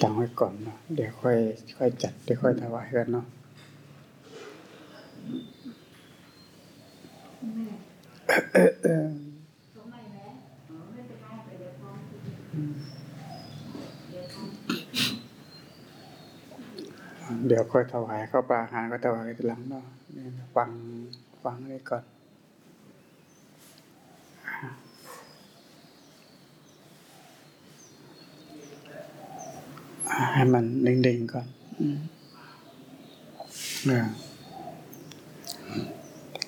ตังไว้ก่อนเนาะเดี๋ยวค่อย ค่อยจัดเดี๋ยวค่อยถวายกันเนาะเดี๋ยวค่อยถวายเข้าปลาอาหารก็ถวายทีหลังเนาะฟังฟังเลยก่อน ให้มันเด้งๆก่อนเนี่ย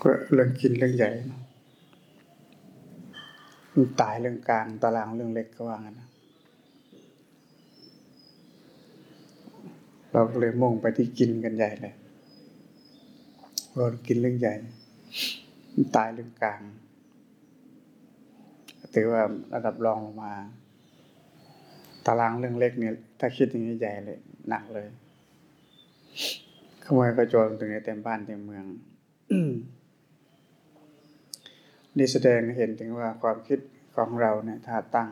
ก็เรื่องกินเรื่องใหญ่นะตายเรื่องกลางตารางเรื่องเล็กก็ว่างั้นนะเราก็เลยมุ่งไปที่กินกันใหญ่เลยเรากินเรื่องใหญ่ ตายเรื่องกลางถือว่าระดับรองลงมา ตารางเรื่องเล็กเนี่ยถ้าคิดอย่างนี้ใหญ่เลยหนักเลยขโมยกระโจนถึงในเต็มบ้านเต็มเมืองนี่แสดงเห็นถึงว่าความคิดของเราเนี่ยถ้าตั้ง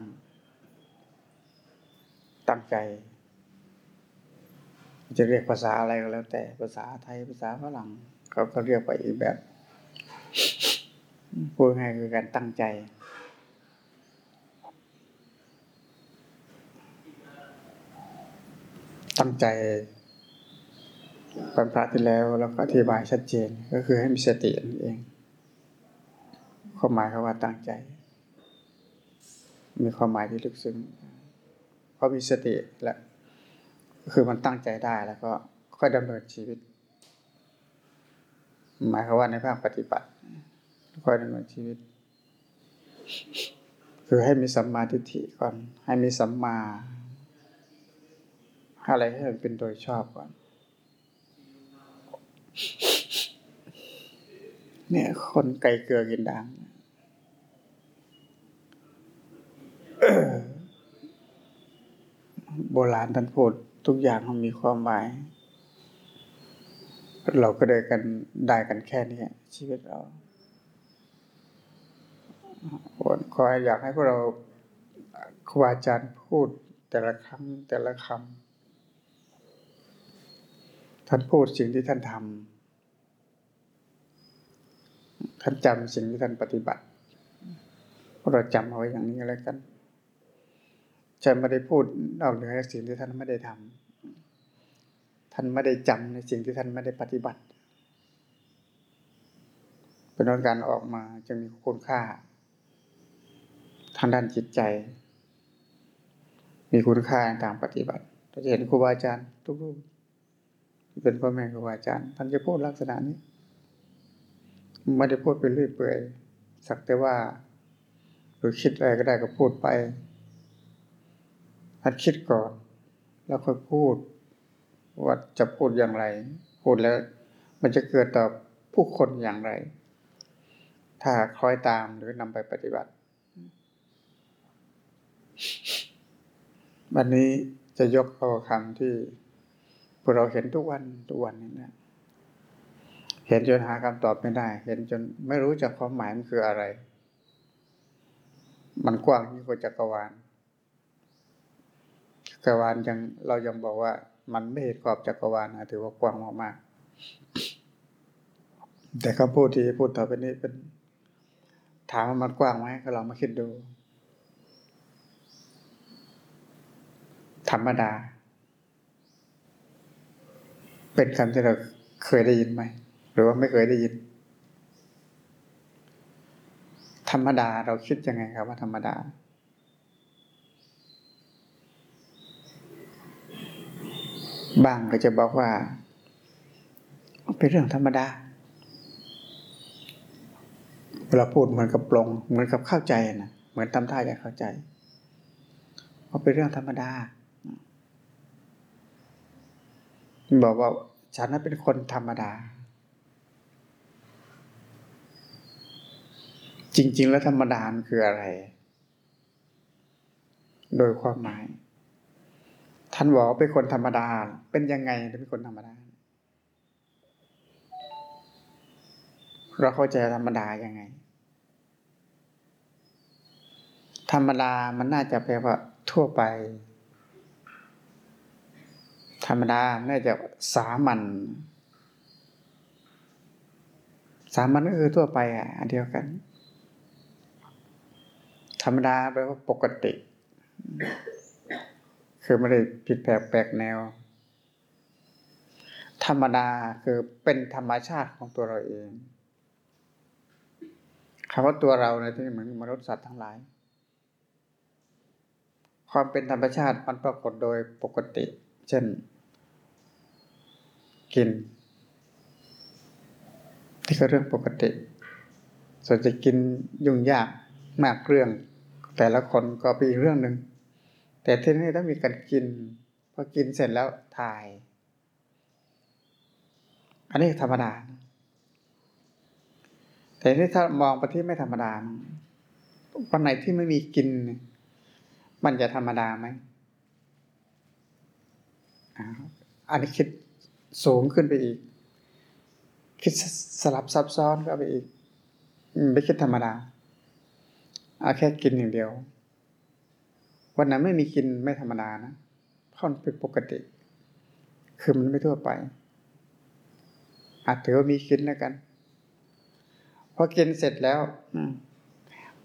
ตั้งใจ จะเรียกภาษาอะไรก็แล้ว แต่ภาษาไทยภาษาฝรั่งเขาก็เรียกไปอีกแบบพูดง่ายคือการตั้งใจ ตั้งใจปันพระที่แล้วแล้วก็อธิบายชัดเจนก็คือให้มีสตินั่นเองความหมายคำว่าตั้งใจ มีความหมายที่ลึกซึ้งเพราะมีสติและคือมันตั้งใจได้แล้วก็ค่อยดำเนินชีวิต หมายความว่าในภาคปฏิบัติ ค่อยดำเนินชีวิต คือให้มีสัมมาทิฏฐิก่อนให้มีสัมมา อะไรให้มันเป็นโดยชอบก่อน เนี่ย คนไก่เกลือกินด่างโบราณท่านพูดทุกอย่างมันมีความหมาย เราก็ได้กันได้กันแค่นี้ชีวิตเราขออยากให้พวกเราครูอาจารย์พูดแต่ละครั้งแต่ละคำ ท่านพูดสิ่งที่ท่านทำท่านจำสิ่งที่ท่านปฏิบัติเราจำเอาไว้อย่างนี้แล้วกันจะไม่ได้พูดนอกเหนือจากสิ่งที่ท่านไม่ได้ทำท่านไม่ได้จำในสิ่งที่ท่านไม่ได้ปฏิบัติ เป็นการออกมาจะมีคุณค่า ทางด้านจิตใจ มีคุณค่าทางปฏิบัติเราจะเห็นครูบาอาจารย์ทุกรูป เป็นพ่อแม่ครูอาจารย์ท่านจะพูดลักษณะนี้ไม่ได้พูดไปเรื่อยเปื่อยสักแต่ว่าหรือคิดอะไรก็ได้ก็พูดไปหัดคิดก่อน แล้วค่อยพูด ว่าจะพูดอย่างไร พูดแล้ว มันจะเกิดต่อผู้คนอย่างไร ถ้าคล้อยตามหรือนำไปปฏิบัติ วันนี้จะยกเอาคำที่ พวกเราเห็นทุกวันทุกวันนี่นะเห็นจนหาคำตอบไม่ได้ เห็นจนไม่รู้จักความหมายมันคืออะไร มันกว้างยิ่งกว่าจักรวาลจักรวาลยังเรายังบอกว่า มันไม่เห็นขอบจักรวาลนะถือว่ากว้างมากๆแต่คำพูดที่พูดต่อไปนี้เป็น ถามว่ามันกว้างไหมก็ลองมาคิดดู ธรรมดา เป็นคำที่เราเคยได้ยินไหม หรือว่าไม่เคยได้ยิน ธรรมดาเราคิดยังไงครับว่าธรรมดา บางก็จะบอกว่า เป็นเรื่องธรรมดา เราพูดเหมือนกับปลง เหมือนกับเข้าใจนะเหมือนทำท่าอยากเข้าใจว่าเป็นเรื่องธรรมดาบอกว่า ฉันนั้นเป็นคนธรรมดา จริง ๆ แล้วธรรมดาคืออะไร โดยความหมาย ท่านบอกเป็นคนธรรมดา เป็นยังไงเป็นคนธรรมดา เราเข้าใจธรรมดายังไง ธรรมดามันน่าจะแปลว่าทั่วไป ธรรมดา น่าจะสามัญสามัญก็คือทั่วไปอะอันเดียวกัน ธรรมดาแปลว่าปกติ คือไม่ได้ผิดแปลกแปลกแนว ธรรมดาคือเป็นธรรมชาติของตัวเราเองคำว่าตัวเราในที่เหมือนมนุษย์สัตว์ทั้งหลาย ความเป็นธรรมชาติมันปรากฏโดยปกติ เช่น กินที่ก็เรื่องปกติ ส่วนจะกินยุ่งยากมากเรื่อง แต่ละคนก็เป็นอีกเรื่องหนึ่งแต่ที่นี่ต้องมีการกินพอกินเสร็จแล้วถ่าย อันนี้ธรรมดา แต่ที่ถ้ามองไปที่ไม่ธรรมดาวันไหนที่ไม่มีกิน มันจะธรรมดาไหมอันนี้คิด สูงขึ้นไปอีก คิดสลับซับซ้อนก็ไปอีกไม่คิดธรรมดาเอาแค่กินอย่างเดียว วันนั้นไม่มีกินไม่ธรรมดานะเพราะมันเป็นปกติ คือมันไม่ทั่วไป อาจถือว่ามีกินแล้วกันพอกินเสร็จแล้ว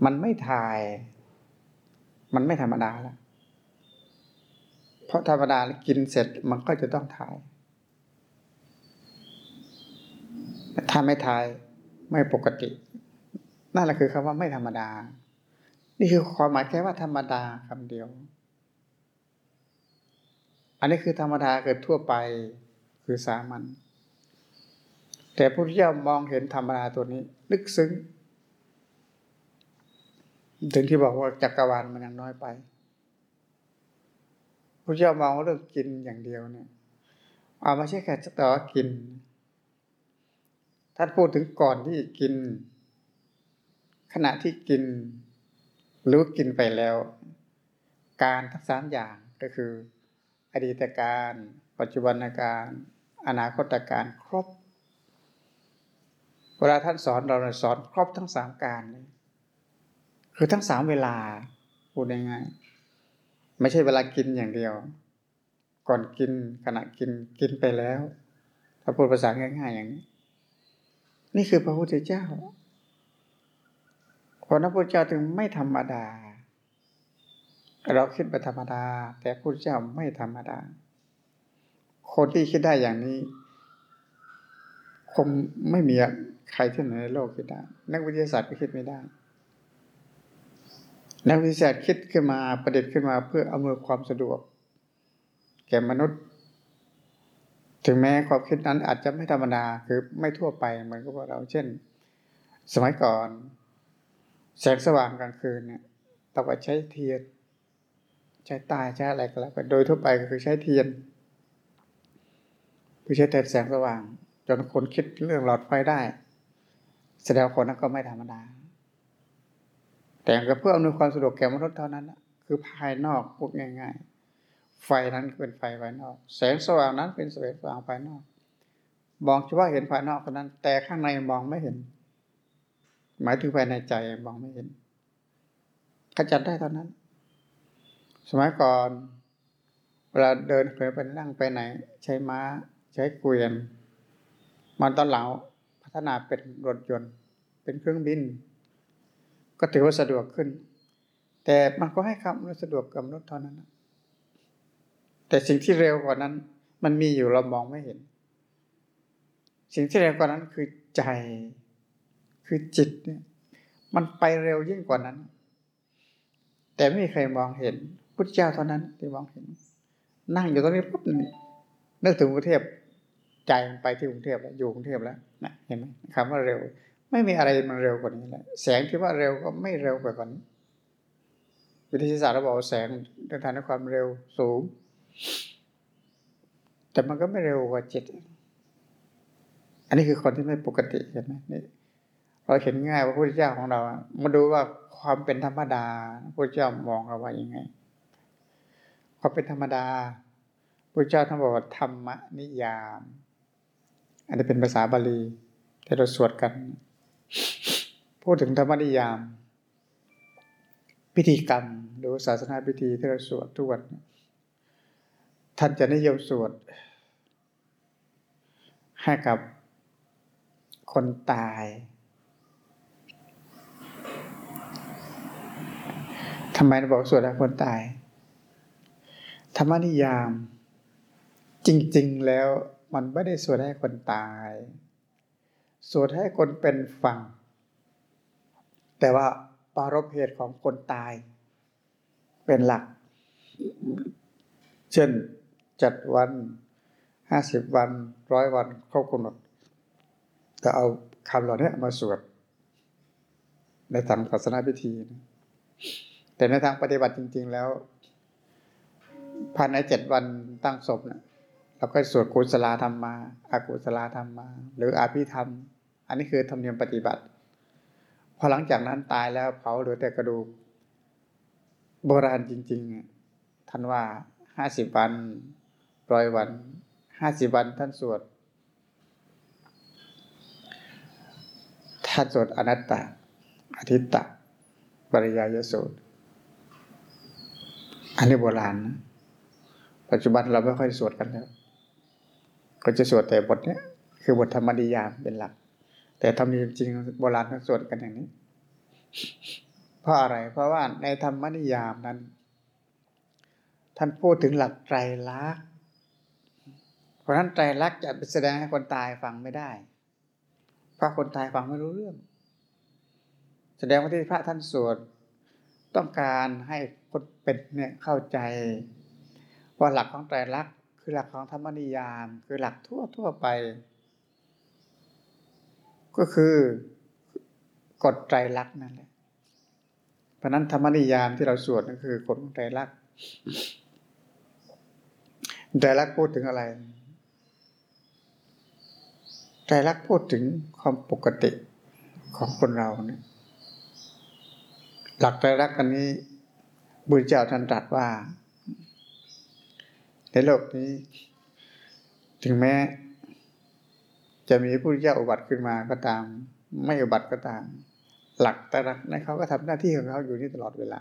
มันไม่ถ่าย มันไม่ธรรมดาแล้วเพราะธรรมดากินเสร็จมันก็จะต้องถ่าย ถ้าไม่ทายไม่ปกติ นั่นแหละคือคำว่าไม่ธรรมดา นี่คือความหมายแค่ว่าธรรมดาคำเดียว อันนี้คือธรรมดาเกิดทั่วไปคือสามัญแต่พระพุทธเจ้ามองเห็นธรรมดาตัวนี้ ลึกซึ้งถึงที่บอกว่าจักรวาลมันยังน้อยไปพระเจ้ามองว่าเรื่องกินอย่างเดียวเนี่ยเอาไม่ใช่แค่แต่ว่ากิน ท่านพูดถึงก่อนที่กิน ขณะที่กิน หรือกินไปแล้ว การทั้งสามอย่างก็คือ อดีตการ ปัจจุบันการอนาคตการครบ เวลาท่านสอนเราสอนครบทั้งสามการเลยคือทั้งสามเวลาพูดง่ายๆไม่ใช่เวลากินอย่างเดียว ก่อนกินขณะกินกินไปแล้ว ถ้าพูดภาษาง่ายๆอย่างนี้ นี่คือพระพุทธเจ้าพระพุทธเจ้าถึงไม่ธรรมดา เราคิดไปธรรมดา แต่พระพุทธเจ้าไม่ธรรมดา คนที่คิดได้อย่างนี้ คงไม่มีใครที่ไหนในโลกคิดได้ นักวิทยาศาสตร์ก็คิดไม่ได้ นักวิทยาศาสตร์คิดขึ้นมาประดิษฐ์ขึ้นมาเพื่ออำนวยความสะดวก แก่มนุษย์ ถึงแม้ความคิดนั้นอาจจะไม่ธรรมดาคือไม่ทั่วไปเหมือนกับเราเช่น สมัยก่อน แสงสว่างกลางคืนเนี่ยต้องไปใช้เทียน ใช้ตายใช้อะไรก็แล้วโดยทั่วไปก็คือใช้เทียนเพื่อใช้แต่แสงสว่าง จนคนคิดเรื่องหลอดไฟได้แสดงคนนั้นก็ไม่ธรรมดา แต่ก็เพื่ออำนวยความสะดวกแก่มนุษย์เท่านั้น คือภายนอกพูดง่าย ๆ ไฟนั้นเป็นไฟภายนอก แสงสว่างนั้นเป็นแสงสว่างภายนอกมองเฉพาะเห็นภายนอกเท่านั้น แต่ข้างในมองไม่เห็น หมายถึงภายในใจมองไม่เห็นขจัดได้เท่านั้น สมัยก่อนเวลาเดินเคยไปนั่งไปไหน ใช้ม้า ใช้เกวียน มันตอนหลังพัฒนาเป็นรถยนต์ เป็นเครื่องบิน ก็ถือว่าสะดวกขึ้น แต่มันก็ให้คำสะดวกกับรถเท่านั้น แต่สิ่งที่เร็วกว่านั้น มันมีอยู่เรามองไม่เห็น สิ่งที่เร็วกว่านั้นคือใจ คือจิตเนี่ย มันไปเร็วยิ่งกว่านั้น แต่ไม่มีใครมองเห็นพุทธเจ้าเท่านั้นที่มองเห็น นั่งอยู่ตรงนี้ปุ๊บนึกถึงกรุงเทพใจมันไปที่กรุงเทพแล้วอยู่กรุงเทพแล้วนะเห็นไหมคำว่าเร็ว ไม่มีอะไรมันเร็วกว่านี้แล้วแสงที่ว่าเร็วก็ไม่เร็วกว่านี้วิทยาศาสตร์เราบอกแสงเดินทางด้วยความเร็วสูง แต่มันก็ไม่เร็วกว่าจิต อันนี้คือคนที่ไม่ปกติเห็นไหมนี่เราเห็นง่ายว่าพระพุทธเจ้าของเรามาดูว่าความเป็นธรรมดาพระพุทธเจ้ามองเราว่ายังไง ความเป็นธรรมดาพระเจ้าท่านบอกว่าธรรมนิยาม อันนี้เป็นภาษาบาลีที่เราสวดกัน พูดถึงธรรมนิยาม พิธีกรรมหรือศาสนาพิธีที่เราสวดทุกวัน ท่านจะนิยมสวดให้กับคนตาย ทำไมเราบอกสวดให้คนตาย ธรรมนิยาม จริง ๆ แล้วมันไม่ได้สวดให้คนตาย สวดให้คนเป็นฝัง แต่ว่าปารบเหตุของคนตาย เป็นหลัก เช่น จัดวันห้าสิบวันร้อยวันครบกำหนดก็เอาคำเหล่านี้มาสวดในทางศาสนาพิธี แต่ในทางปฏิบัติจริง ๆ แล้วภายในเจ็ดวันตั้งศพนะเราก็สวดกุศลธรรมมาอากุศลธรรมมา หรืออาภิธรรม อันนี้คือธรรมเนียมปฏิบัติ พอหลังจากนั้นตายแล้วเผาเหลือแต่กระดูกโบราณจริง ๆ ท่านว่าห้าสิบวัน ร้อยวันห้าสิบวันท่านสวด ท่านสวดอนัตตาอธิตตะปริยายสูตร อันนี้โบราณนะปัจจุบันเราไม่ค่อยสวดกันแล้ว ก็จะสวดแต่บทเนี้ย คือบทธรรมนิยามเป็นหลัก แต่ธรรมนียมจริงโบราณท่านสวดกันอย่างนี้ เพราะอะไร เพราะว่าในธรรมนิยามนั้น ท่านพูดถึงหลักไตรลักษณ ราะนั้นไตรลักจะแสดงให้คนตายฟังไม่ได้ เพราะคนตายฟังไม่รู้เรื่อง แสดงว่าที่พระท่านสวดต้องการให้คนเป็นเนี่ยเข้าใจ ว่าหลักของไตรลักคือหลักของธรรมนิยาม คือหลักทั่วทั่วไป ก็คือกฎไตรลักนั่นแหละเพราะนั้นธรรมนิยามที่เราสวดนั่นคือกฎของไตรลักษณ์ไตรลักพูดถึงอะไร ไตรลักพูดถึงความปกติของคนเราเนี่ยหลักไตรลักอันนี้บุญเจ้าท่านตรัสว่า ในโลกนี้ ถึงแม้ จะมีผู้เจ้าอุบัติขึ้นมาก็ตาม ไม่อุบัติก็ตาม หลักตรักษณ์นั้นเขาก็ทำหน้าที่ของเขาอยู่นี่ตลอดเวลา